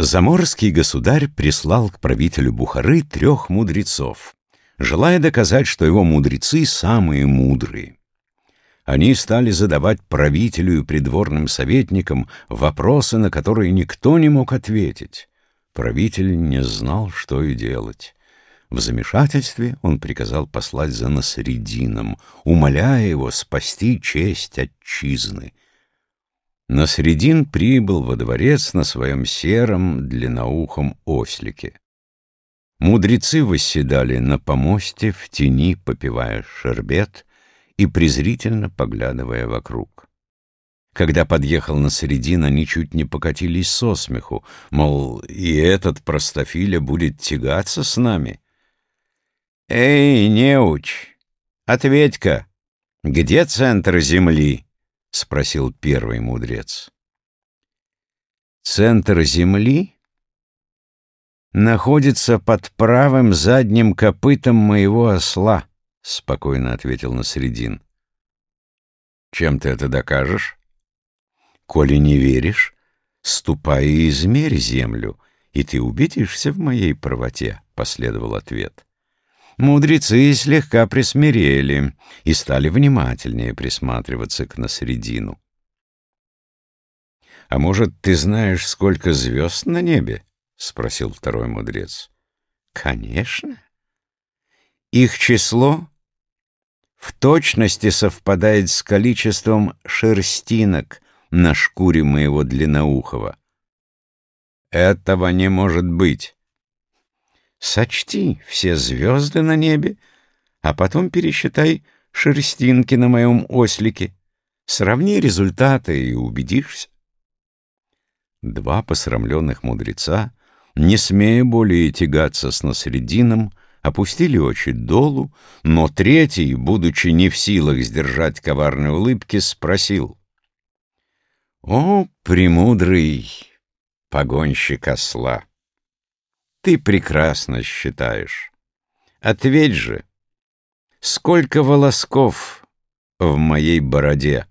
Заморский государь прислал к правителю Бухары трех мудрецов, желая доказать, что его мудрецы самые мудрые. Они стали задавать правителю и придворным советникам вопросы, на которые никто не мог ответить. Правитель не знал, что и делать. В замешательстве он приказал послать за Насредином, умоляя его спасти честь отчизны. Насредин прибыл во дворец на своем сером длинноухом ослике. Мудрецы восседали на помосте в тени, попивая шербет и презрительно поглядывая вокруг. Когда подъехал на середин, они чуть не покатились со смеху, мол, и этот простофиля будет тягаться с нами. «Эй, неуч, ответь-ка, где центр Земли?» — спросил первый мудрец. «Центр Земли находится под правым задним копытом моего осла», — спокойно ответил Насредин. «Чем ты это докажешь?» «Коли не веришь, ступай и измерь землю, и ты убедишься в моей правоте», — последовал ответ. Мудрецы слегка присмирели и стали внимательнее присматриваться к Насредину. «А может, ты знаешь, сколько звезд на небе?» — спросил второй мудрец. «Конечно. Их число в точности совпадает с количеством шерстинок на шкуре моего длинноухого». «Этого не может быть». Сочти все звезды на небе, а потом пересчитай шерстинки на моем ослике. Сравни результаты и убедишься. Два посрамленных мудреца, не смея более тягаться с Насредином, опустили очи долу, но третий, будучи не в силах сдержать коварной улыбки, спросил. «О, премудрый погонщик осла! Ты прекрасно считаешь. Ответь же, сколько волосков в моей бороде?»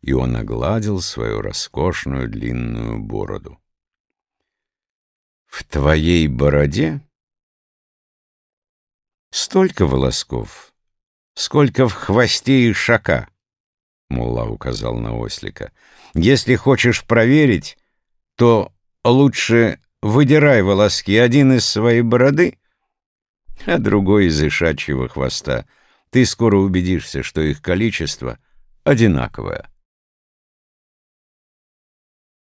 И он огладил свою роскошную длинную бороду. «В твоей бороде столько волосков, сколько в хвосте и шака», — Мулла указал на ослика. «Если хочешь проверить, то лучше выдирай волоски, один из своей бороды, а другой из ишачьего хвоста. Ты скоро убедишься, что их количество одинаковое.